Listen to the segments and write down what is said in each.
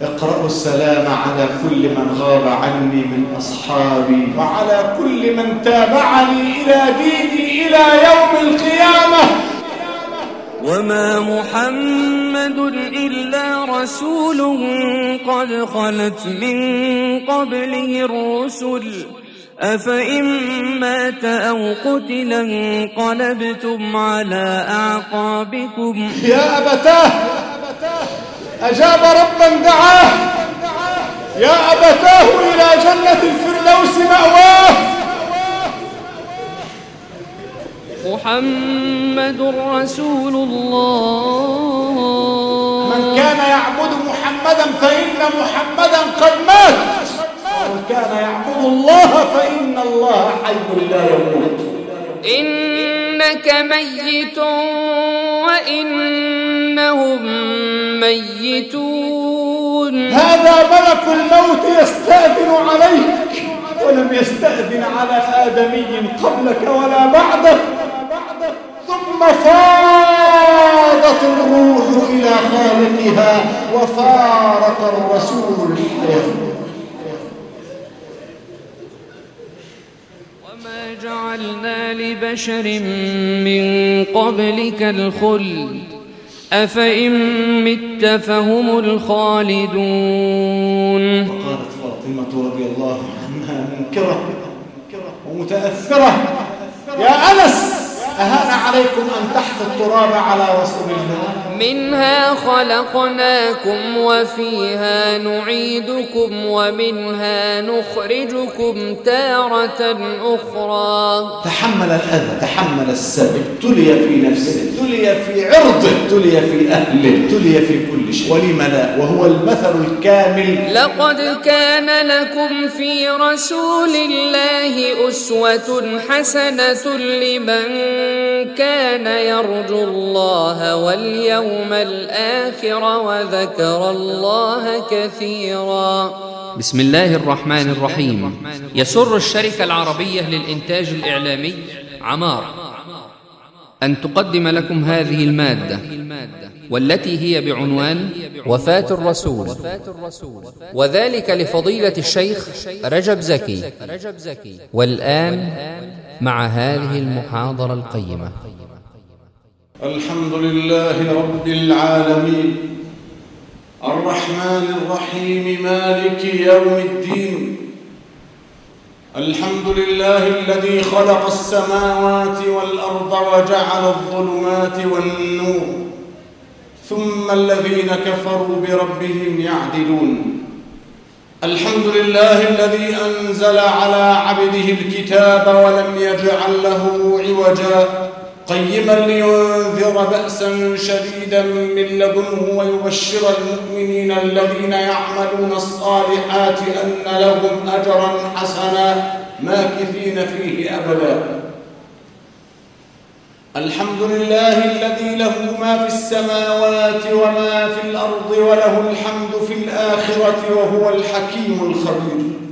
اقرأوا السلام على كل من غاب عني من أصحابي وعلى كل من تابعني إلى ديني إلى يوم القيامة. وما محمد إلا رسول قد خلت من قبله الرسل. أفإن مات أو قتل انقلبتم على أعقابكم. يا أبتاه أجاب ربا دعاه يا أبتاه إلى جنة الفردوس مأواه. محمد رسول الله. من كان يعبد محمدا فإن محمدا قد مات. ومن كان يعبد الله فإن الله حي لا يموت. إنك ميت وإنهم ميتون هذا ملك الموت يستأذن عليك ولم يستأذن على آدمي قبلك ولا بعدك ثم فاضت الروح إلى خالقها وفارق الرسول الحياة وما جعلنا لبشر من قبلك الخلد. أفإن مت فهم الخالدون. فقالت فاطمة رضي الله عنها منكرة ومتأثرة. يا أنس أهان عليكم أن تحت التراب على رسول الله منها خلقناكم وفيها نعيدكم ومنها نخرجكم تارة أخرى. تحمل الأذى تحمل السب ابتلي في نفسه ابتلي في عرضه ابتلي في أهله ابتلي في كل شيء. ولم لا؟ وهو المثل الكامل. لقد كان لكم في رسول الله أسوة حسنة لمن كان يرجو الله واليوم الآخر وذكر الله كثيرا. بسم الله الرحمن الرحيم. يسر الشركة العربية للإنتاج الإعلامي عمار. أن تقدم لكم هذه المادة والتي هي بعنوان وفاة الرسول. وذلك لفضيلة الشيخ رجب زكي. والآن مع هذه المحاضرة القيمة. الحمد لله رب العالمين. الرحمن الرحيم مالك يوم الدين. الحمد لله الذي خلق السماوات والأرض وجعل الظلمات والنور. ثم الذين كفروا بربهم يعدلون. الحمد لله الذي أنزل على عبده الكتاب ولم يجعل له عوجا. قيما لينذر بأسا شديدا من لدنه ويبشر المؤمنين الذين يعملون الصالحات أن لهم أجرا حسنا ماكثين فيه أبدا. الحمد لله الذي له ما في السماوات وما في الأرض وله الحمد في الآخرة وهو الحكيم الخبير.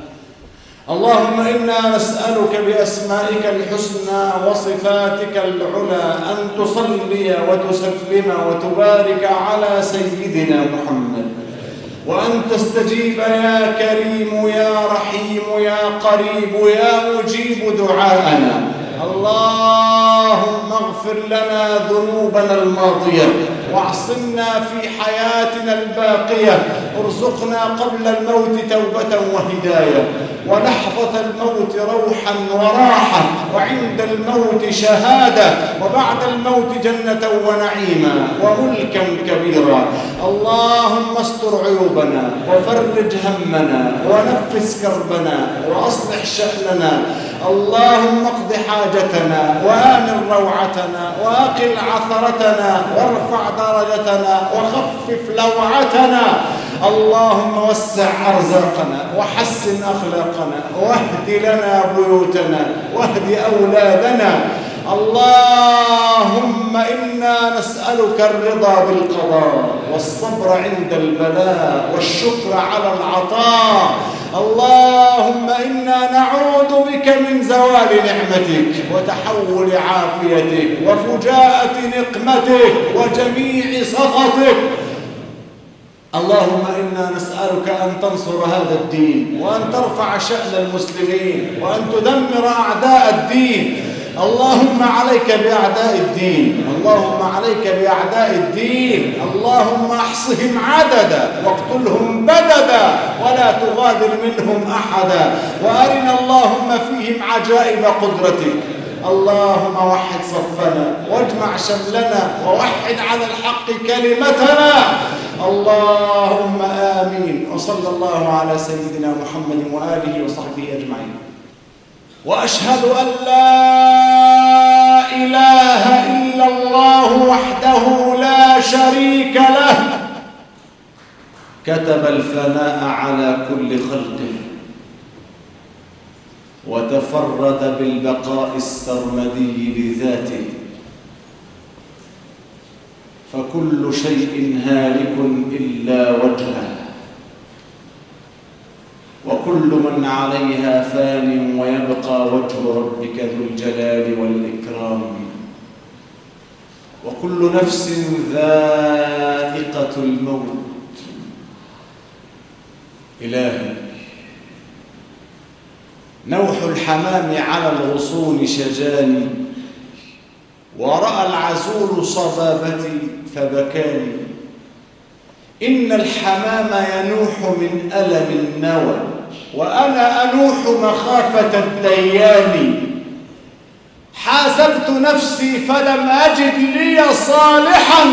اللهم إنا نسألك بأسمائك الحسنى وصفاتك العلى أن تصلي وتسلم وتبارك على سيدنا محمد. وأن تستجيب يا كريم يا رحيم يا قريب يا مجيب دعاءنا. اللهم اغفر لنا ذنوبنا الماضية. واعصمنا في حياتنا الباقية ارزقنا قبل الموت توبة وهداية ولحظة الموت روحا وراحة وعند الموت شهادة وبعد الموت جنة ونعيما وملكا كبيرا. اللهم استر عيوبنا وفرج همنا ونفس كربنا وأصلح شأننا. اللهم اقض حاجتنا وآمن روعتنا وأقل عثرتنا وارفع درجتنا وخفف لوعتنا. اللهم وسع أرزاقنا وحسن أخلاقنا واهد لنا بيوتنا واهد أولادنا. اللهم إنا نسألك الرضا بالقضاء والصبر عند البلاء والشكر على العطاء. اللهم إنا نعوذ بك من زوال نعمتك وتحول عافيتك وفجاءة نقمتك وجميع سخطك. اللهم إنا نسألك أن تنصر هذا الدين وأن ترفع شأن المسلمين وأن تدمر أعداء الدين. اللهم عليك بأعداء الدين. اللهم عليك بأعداء الدين. اللهم أحصهم عددا واقتلهم بددا ولا تغادر منهم أحدا. وأرنا اللهم فيهم عجائب قدرتك. اللهم وحد صفنا واجمع شملنا ووحد على الحق كلمتنا. اللهم آمين. وصلى الله على سيدنا محمد وآله وصحبه أجمعين. وأشهد أن لا إله إلا الله وحده لا شريك له. كتب الفناء على كل خلقه. وتفرد بالبقاء السرمدي بذاته فكل شيء هالك إلا وجهه. وكل من عليها فان ويبقى وجه ربك ذو الجلال والإكرام. وكل نفس ذائقة الموت. إلهي نوح الحمام على الغصون شجاني ورأى العزول صبابتي فبكاني. إن الحمام ينوح من ألم النوى وأنا أنوح مخافة الديان حاسبت نفسي فلم أجد لي صالحا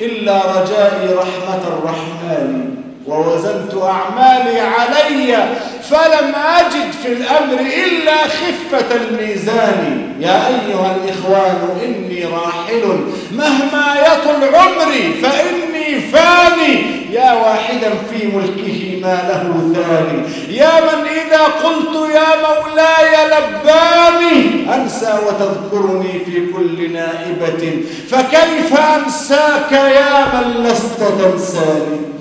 إلا رجائي رحمة الرحمن. ووزنت أعمالي علي فلم أجد في الأمر إلا خفة الميزان. يا أيها الإخوان إني راحل مهما يطل عمري فإني فاني. يا واحدا في ملكه ما له ثاني. يا من إذا قلت يا مولاي لباني أنسى وتذكرني في كل نائبة. فكيف أنساك يا من لست تنساني؟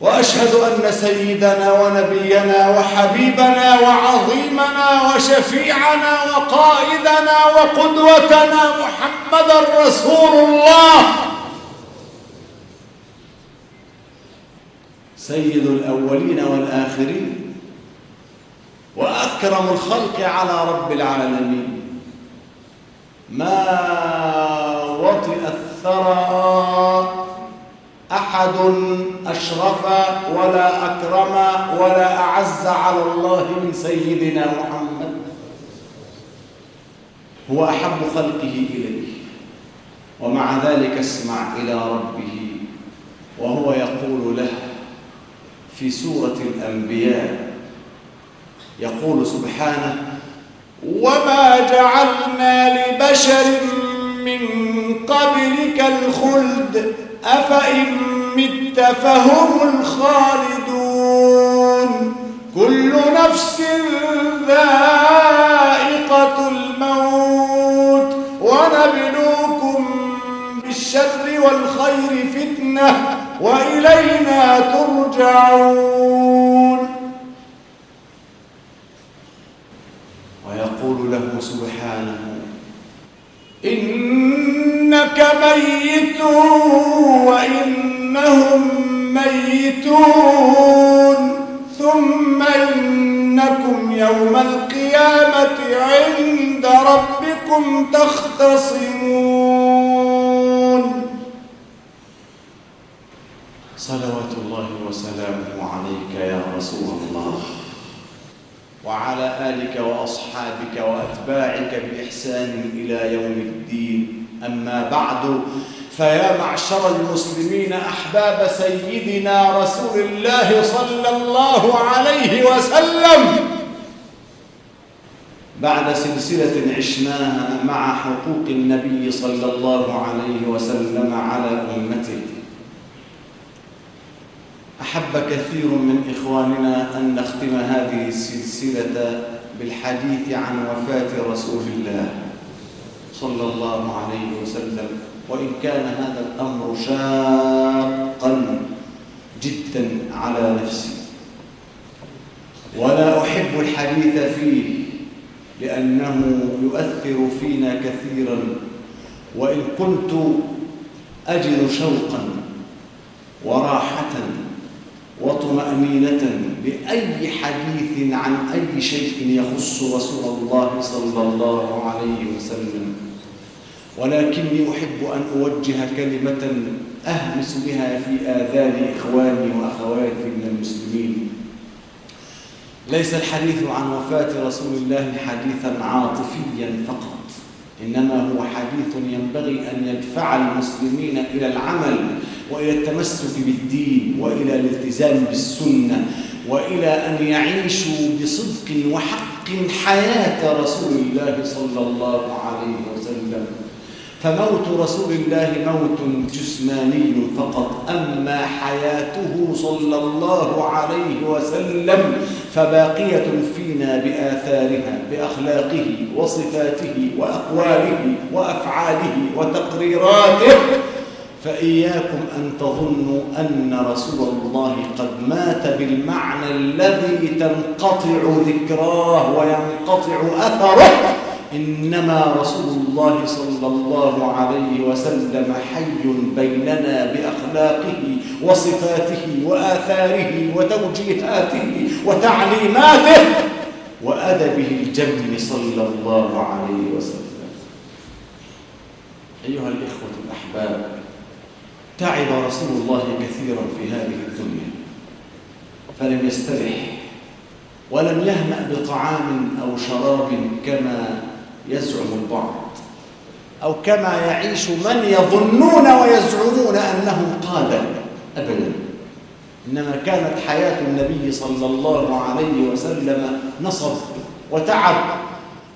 وأشهد أن سيدنا ونبينا وحبيبنا وعظيمنا وشفيعنا وقائدنا وقدوتنا محمدا رسول الله. سيد الأولين والآخرين وأكرم الخلق على رب العالمين. ما وطئ الثرى أحد أشرف ولا أكرم ولا أعز على الله من سيدنا محمد. هو أحب خلقه إليه ومع ذلك اسمع إلى ربه وهو يقول له في سورة الأنبياء يقول سبحانه وما جعلنا لبشر من قبلك الخلد أفإن مت فهم الخالدون. كل نفس ذائقة الموت. ونبلوكم بالشر والخير فتنة وإلينا ترجعون. ويقول له سبحانه إنك ميت وإنهم ميتون ثم إنكم يوم القيامة عند ربكم تختصمون. صلوات الله وسلامه عليك يا رسول الله وعلى آلك وأصحابك وأتباعك بإحسان إلى يوم الدين. أما بعد فيا معشر المسلمين أحباب سيدنا رسول الله صلى الله عليه وسلم. بعد سلسلة عشناها مع حقوق النبي صلى الله عليه وسلم على أمته. أحب كثير من إخواننا أن نختم هذه السلسلة بالحديث عن وفاة رسول الله. صلى الله عليه وسلم. وإن كان هذا الأمر شاقا جدا على نفسي. ولا أحب الحديث فيه لأنه يؤثر فينا كثيرا. وإن كنت أجد شوقا وراحة وطمأنينة بأي حديث عن أي شيء يخص رسول الله صلى الله عليه وسلم. ولكني أحب أن أوجه كلمة أهمس بها في آذان إخواني وأخواتي من المسلمين. ليس الحديث عن وفاة رسول الله حديثا عاطفيا فقط إنما هو حديث ينبغي أن يدفع المسلمين إلى العمل وإلى التمسك بالدين وإلى الالتزام بالسنة وإلى أن يعيشوا بصدق وحق حياة رسول الله صلى الله عليه وسلم. فموت رسول الله موت جسماني فقط أما حياته صلى الله عليه وسلم فباقية فينا بآثارها بأخلاقه وصفاته وأقواله وأفعاله وتقريراته. فإياكم أن تظنوا أن رسول الله قد مات بالمعنى الذي تنقطع ذكراه وينقطع أثره. إنما رسول الله صلى الله عليه وسلم حي بيننا بأخلاقه وصفاته وآثاره وتوجيهاته وتعليماته وأدبه الجم صلى الله عليه وسلم. أيها الإخوة الأحباب تعب رسول الله كثيرا في هذه الدنيا فلم يسترح ولم يهنأ بطعام أو شراب كما يزعم البعض. أو كما يعيش من يظنون ويزعمون أنهم قادة أبدا. إنما كانت حياة النبي صلى الله عليه وسلم نصب وتعب.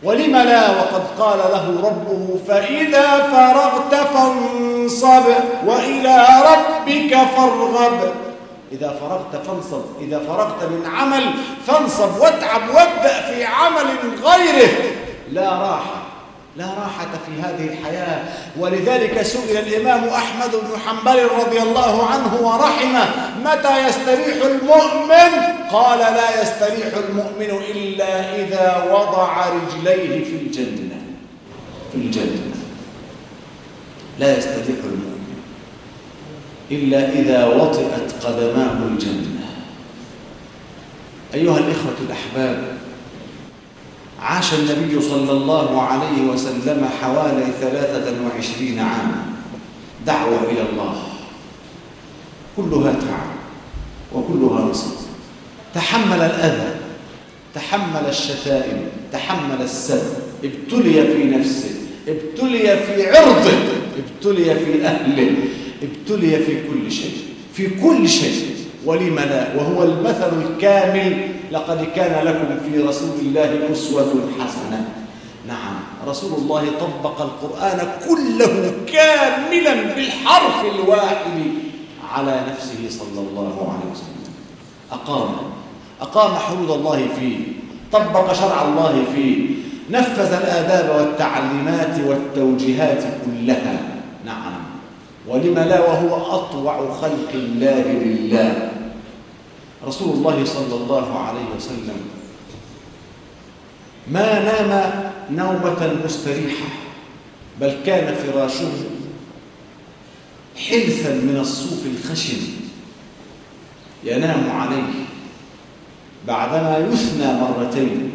ولم لا؟ وقد قال له ربه فإذا فرغت فانصب وإلى ربك فارغب. إذا فرغت فانصب إذا فرغت من عمل فانصب واتعب وابدأ في عمل غيره. لا راحة لا راحة في هذه الحياة. ولذلك سئل الإمام أحمد بن حنبل رضي الله عنه ورحمه متى يستريح المؤمن؟ قال لا يستريح المؤمن إلا إذا وضع رجليه في الجنة. في الجنة. لا يستريح المؤمن إلا إذا وطئت قدماه الجنة. أيها الإخوة الأحباب عاش النبي صلى الله عليه وسلم حوالي ثلاثة وعشرين عاما. دعوة إلى الله. كلها تعب وكلها نصب تحمل الأذى تحمل الشتائم تحمل السب ابتلي في نفسه ابتلي في عرضه ابتلي في أهله ابتلي في كل شيء. في كل شيء. ولم لا؟ وهو المثل الكامل لقد كان لكم في رسول الله أسوة حسنة. نعم رسول الله طبق القرآن كله كاملا بالحرف الواحد على نفسه صلى الله عليه وسلم. أقام أقام حدود الله فيه طبق شرع الله فيه نفذ الآداب والتعليمات والتوجيهات كلها. نعم ولم لا وهو أطوع خلق الله لله. رسول الله صلى الله عليه وسلم. ما نام نومة مستريحة بل كان فراشه حلثا من الصوف الخشن ينام عليه. بعدما يثنى مرتين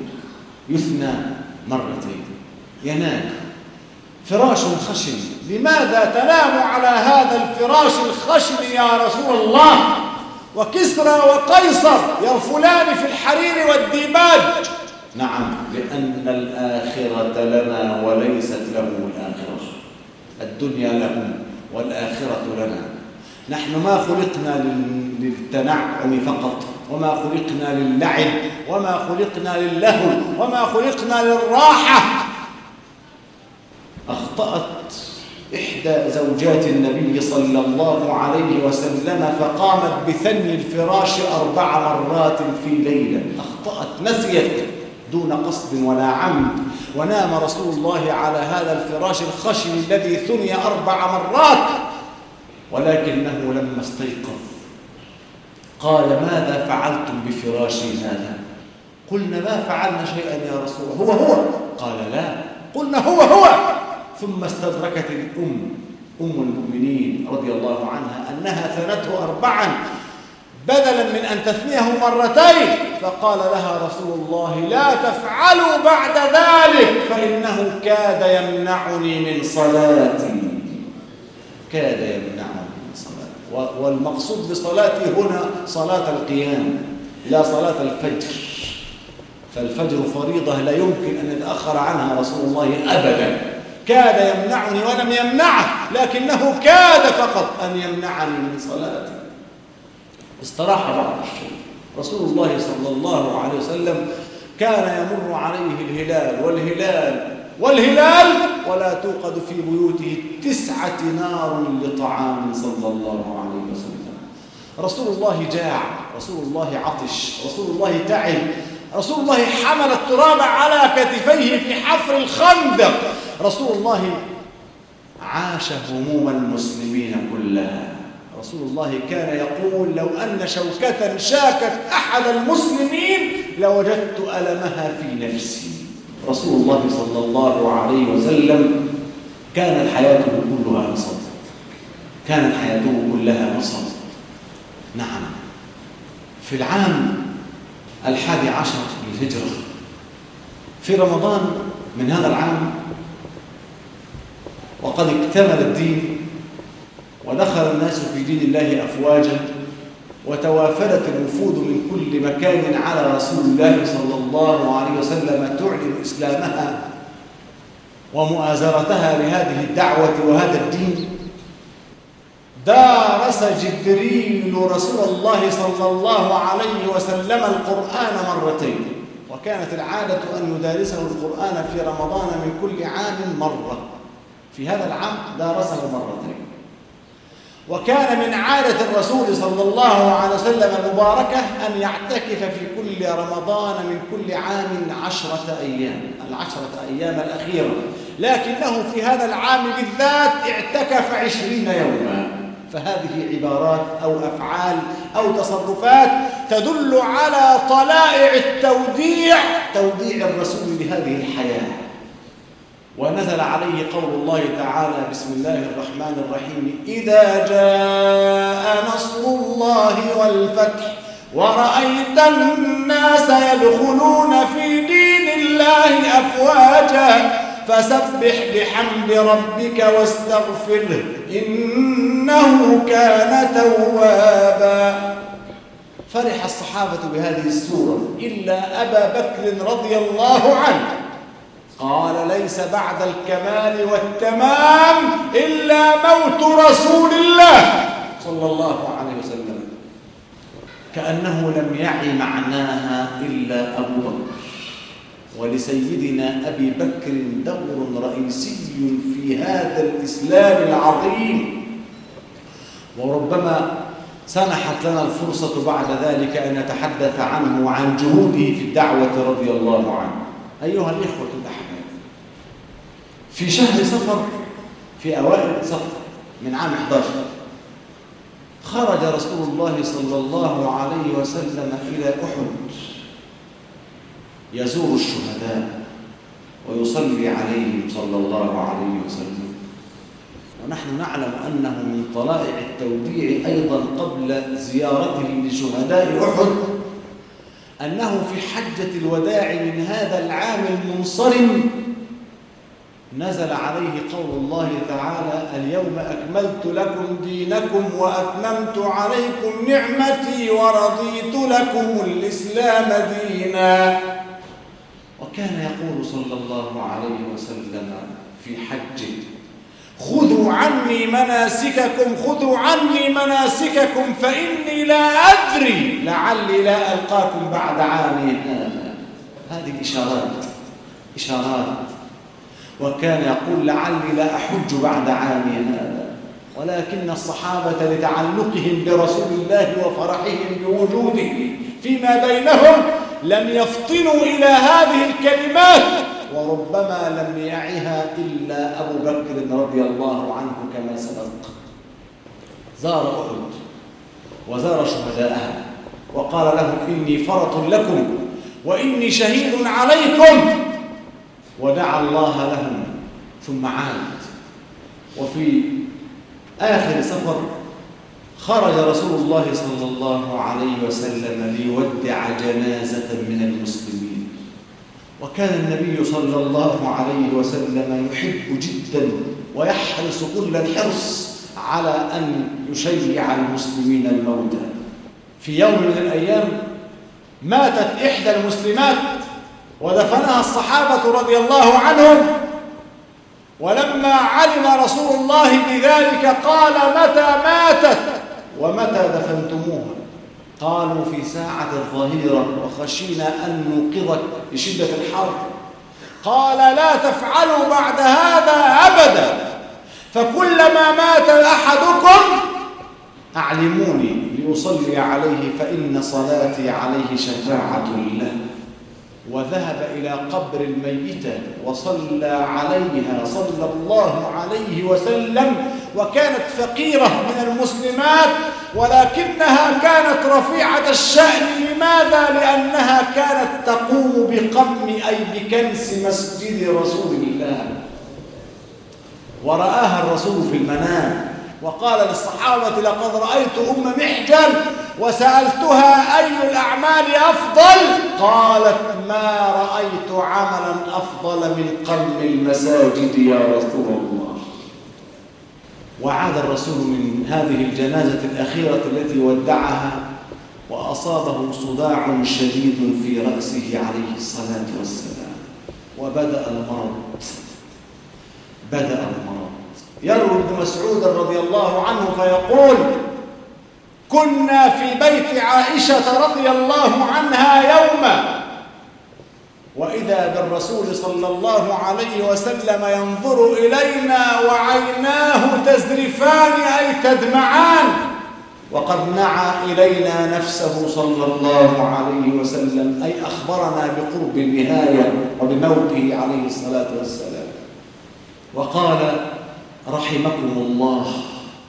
يثنى مرتين ينام. فراش خشن لماذا تنام على هذا الفراش الخشن يا رسول الله؟ وكسرى وقيصر يرفلان في الحرير والديباج. نعم لأن الآخرة لنا وليست لهم الآخرة. الدنيا لهم والآخرة لنا. نحن ما خلقنا للتنعم فقط وما خلقنا للعب وما خلقنا للهو وما خلقنا للراحة. أخطأت إحدى زوجات النبي صلى الله عليه وسلم فقامت بثني الفراش أربع مرات في ليلة. أخطأت نسيت دون قصد ولا عمد. ونام رسول الله على هذا الفراش الخشن الذي ثني أربع مرات. ولكنه لما استيقظ قال ماذا فعلتم بفراشي هذا؟ قلنا ما فعلنا شيئا يا رسول الله. هو هو. قال لا. قلنا هو هو. ثم استدركت الأم أم المؤمنين رضي الله عنها أنها ثنته أربعا. بدلا من أن تثنيه مرتين. فقال لها رسول الله لا تفعلوا بعد ذلك فإنه كاد يمنعني من صلاتي. كاد يمنعني من صلاتي. والمقصود بصلاتي هنا صلاة القيام لا صلاة الفجر. فالفجر فريضة لا يمكن أن يتأخر عنها رسول الله أبدا. كاد يمنعني ولم يمنعه لكنه كاد فقط أن يمنعني من صلاتي استراح بعض الشيء. رسول الله صلى الله عليه وسلم كان يمر عليه الهلال والهلال والهلال ولا توقد في بيوته تسعة نار لطعام صلى الله عليه وسلم. رسول الله جاع رسول الله عطش رسول الله تعب رسول الله حمل التراب على كتفيه في حفر الخندق. رسول الله عاش هموم المسلمين كلها. رسول الله كان يقول لو أن شوكة شاكت أحد المسلمين لوجدت ألمها في نفسي. رسول الله صلى الله عليه وسلم كانت حياته كلها نصب كانت حياته كلها نصب نعم. في العام الحادي عشر للهجرة في رمضان من هذا العام وقد اكتمل الدين ودخل الناس في دين الله أفواجا وتوافدت الوفود من كل مكان على رسول الله صلى الله عليه وسلم تعلن إسلامها ومؤازرتها لهذه الدعوة وهذا الدين. دارس جبريل رسول الله صلى الله عليه وسلم القرآن مرتين وكانت العادة أن يدارسه القرآن في رمضان من كل عام مرة. في هذا العام دارسه مرتين. وكان من عادة الرسول صلى الله عليه وسلم المباركة أن يعتكف في كل رمضان من كل عام عشرة أيام العشرة أيام الأخيرة لكنه في هذا العام بالذات اعتكف عشرين يوما. فهذه عبارات أو أفعال أو تصرفات تدل على طلائع التوديع توديع الرسول لهذه الحياة. ونزل عليه قول الله تعالى بسم الله الرحمن الرحيم إذا جاء نصر الله والفتح ورأيت الناس يدخلون في دين الله أفواجا فسبح بحمد ربك واستغفره إنه كان توابا. فرح الصحابة بهذه السورة إلا أبا بكر رضي الله عنه. قال ليس بعد الكمال والتمام إلا موت رسول الله صلى الله عليه وسلم. كأنه لم يعي معناها إلا أبو بكر. ولسيدنا أبي بكر دور رئيسي في هذا الإسلام العظيم. وربما سنحت لنا الفرصة بعد ذلك أن نتحدث عنه وعن جهوده في الدعوة رضي الله عنه. أيها الإخوة الأحباب في شهر صفر في أوائل صفر من عام 11 خرج رسول الله صلى الله عليه وسلم إلى أحد. يزور الشهداء ويصلي عليهم صلى الله عليه وسلم. ونحن نعلم أنه من طلائع التوديع أيضا قبل زيارته لشهداء أحد أنه في حجة الوداع من هذا العام المنصرم نزل عليه قول الله تعالى اليوم أكملت لكم دينكم وأتممت عليكم نعمتي ورضيت لكم الإسلام ديناً. وكان يقول صلى الله عليه وسلم في حجه خذوا عني مناسككم خذوا عني مناسككم فإني لا أدري لعلي لا ألقاكم بعد عامي هذا هذه إشارات إشارات وكان يقول لعلي لا أحج بعد عامي هذا. ولكن الصحابة لتعلقهم برسول الله وفرحهم بوجوده فيما بينهم لم يفطنوا إلى هذه الكلمات وربما لم يعها إلا أبو بكر رضي الله عنه كما سبق. زار أحد وزار شهداءها وقال لهم إني فرط لكم وإني شهيد عليكم ودعا الله لهم ثم عاد. وفي آخر سفر خرج رسول الله صلى الله عليه وسلم ليودع جنازة من المسلمين. وكان النبي صلى الله عليه وسلم يحب جدا ويحرص كل الحرص على أن يشيع المسلمين الموتى. في يوم من الأيام ماتت إحدى المسلمات ودفنها الصحابة رضي الله عنهم. ولما علم رسول الله بذلك قال متى ماتت ومتى دفنتموها؟ قالوا في ساعة الظهيرة وخشينا أن نوقظك لشدة الحر قال لا تفعلوا بعد هذا أبدا فكلما مات أحدكم أعلموني لأصلي عليه فإن صلاتي عليه شفاعة له. وذهب إلى قبر الميتة وصلى عليها صلى الله عليه وسلم وكانت فقيرة من المسلمات ولكنها كانت رفيعة الشأن. لماذا؟ لأنها كانت تقوم بقم أي بكنس مسجد رسول الله. ورآها الرسول في المنام. وقال للصحابة لقد رأيت أم محجن وسألتها أي الأعمال أفضل؟ قالت ما رأيت عملا أفضل من قم المساجد يا رسول الله. وعاد الرسول من هذه الجنازة الأخيرة التي ودعها وأصابه صداع شديد في رأسه عليه الصلاة والسلام وبدأ المرض بدأ المرض يروي ابن مسعود رضي الله عنه فيقول كنا في بيت عائشة رضي الله عنها يوما وإذا بالرسول صلى الله عليه وسلم ينظر إلينا وعيناه تزرفان أي تدمعان وقد نعى إلينا نفسه صلى الله عليه وسلم أي أخبرنا بقرب النهاية وبموته عليه الصلاة والسلام. وقال رحمكم الله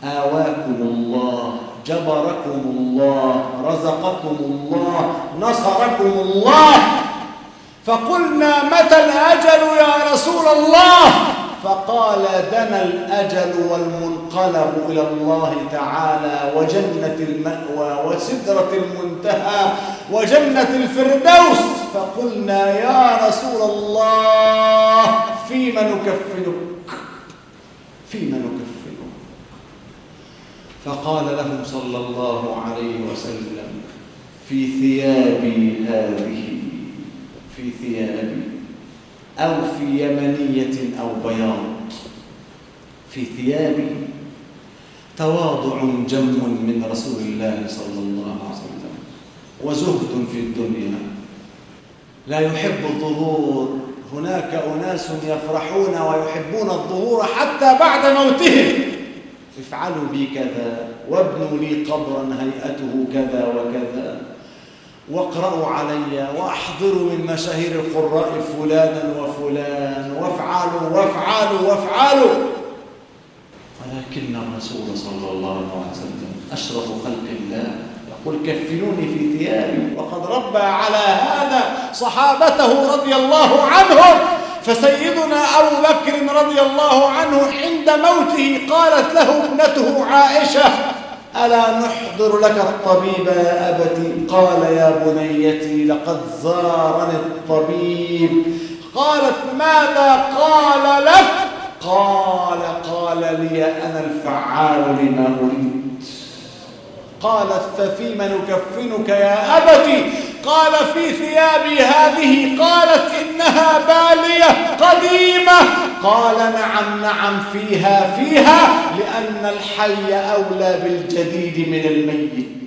آواكم الله جبركم الله رزقكم الله نصركم الله. فقلنا متى الأجل يا رسول الله؟ فقال دنا الأجل والمنقلب إلى الله تعالى وجنة المأوى وسدرة المنتهى وجنة الفردوس. فقلنا يا رسول الله فيما نكفنك فيما نكفنك فقال لهم صلى الله عليه وسلم في ثيابي هذه في ثيابي أو في يمنية أو بياض. في ثيابي تواضع جم من رسول الله صلى الله عليه وسلم وزهد في الدنيا. لا يحب الظهور هناك أناس يفرحون ويحبون الظهور حتى بعد موتهم. افعلوا بي كذا وابنوا لي قبرا هيئته كذا وكذا. واقرأوا علي وأحضروا من مشاهير القراء فلانا وفلان. وافعلوا وافعلوا وافعلوا. ولكن الرسول صلى الله عليه وسلم أشرف خلق الله. يقول كفنوني في ثيابي وقد ربى على هذا صحابته رضي الله عنهم. فسيدنا أبو بكر رضي الله عنه عند موته قالت له ابنته عائشة ألا نحضر لك الطبيب يا أبتي؟ قال يا بنيتي لقد زارني الطبيب. قالت ماذا قال لك؟ قال قال لي أنا الفعال لما أريد. قالت ففيما نكفنك يا أبتي؟ قال في ثيابي هذه قالت إنها بالية قديمة قال نعم نعم فيها فيها لأن الحي أولى بالجديد من الميت